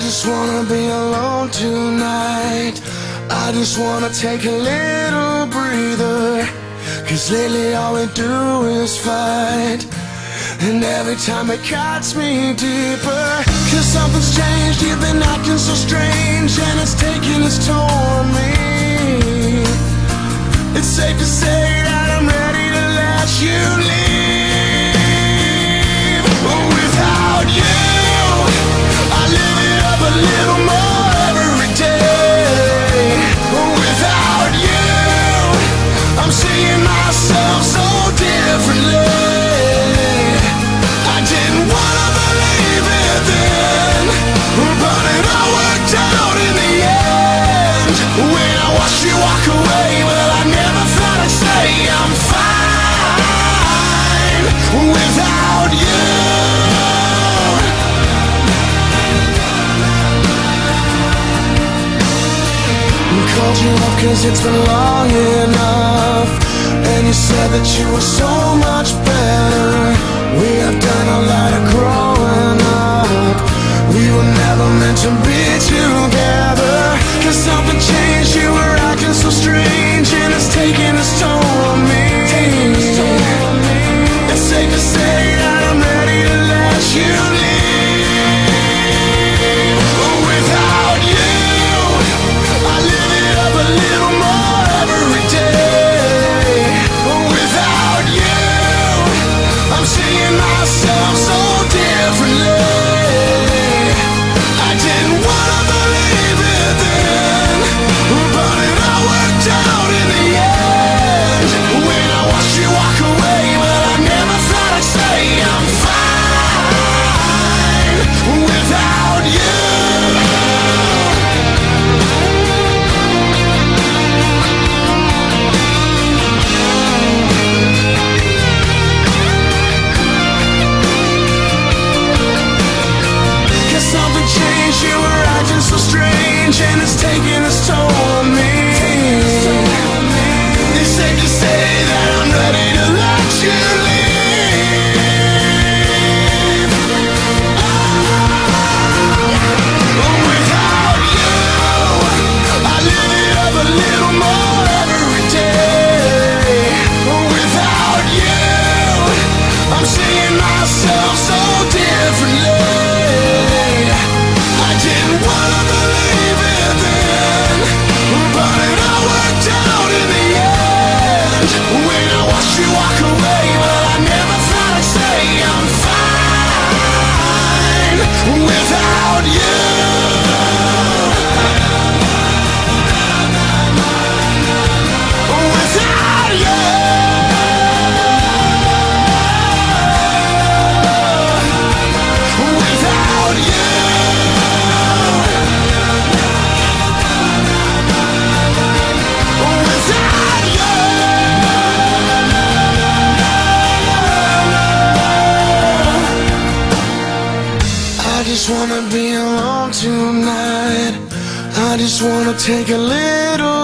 just wanna be alone tonight. I just wanna take a little breather. Cause lately all we do is fight. And every time it cuts me deeper. Cause something's changed, you've been acting so strange. And it's taking its toll When I watched you walk away, well, I never thought I'd say I'm fine without you. Called you up cause it's been long enough And you said that you were so much better. We have done a lot of growing up. We were never meant to be together changed, you were acting so strange And it's taking its toll on me strange is it's just wanna be alone tonight. I just wanna take a little